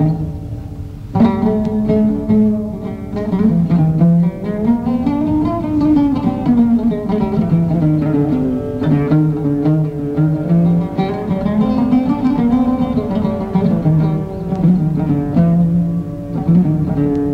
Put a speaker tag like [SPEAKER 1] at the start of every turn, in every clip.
[SPEAKER 1] thank mm -hmm. you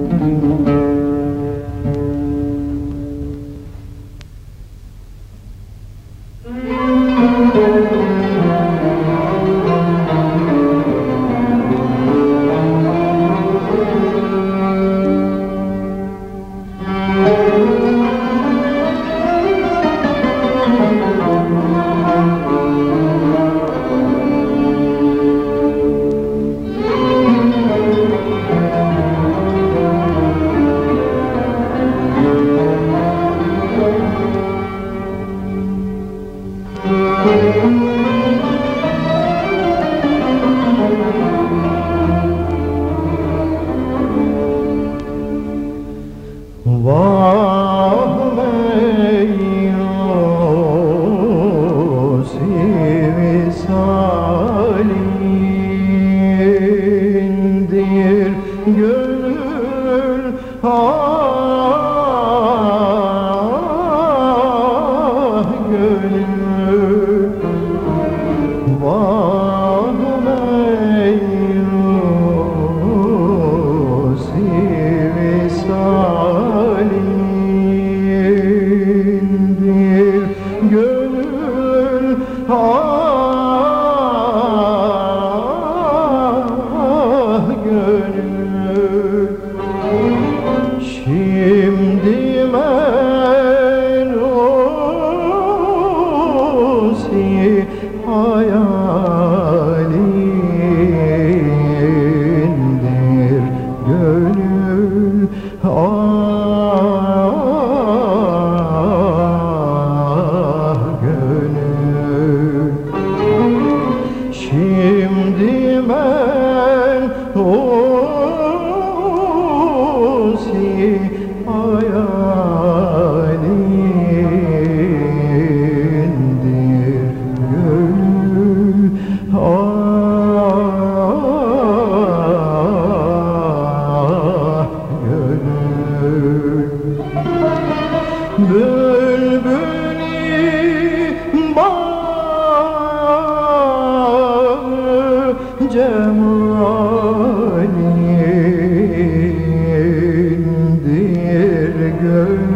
[SPEAKER 1] Oh. Ah gönül. Şimdi ben o oh, bülbülü bağ cemalindir gönül.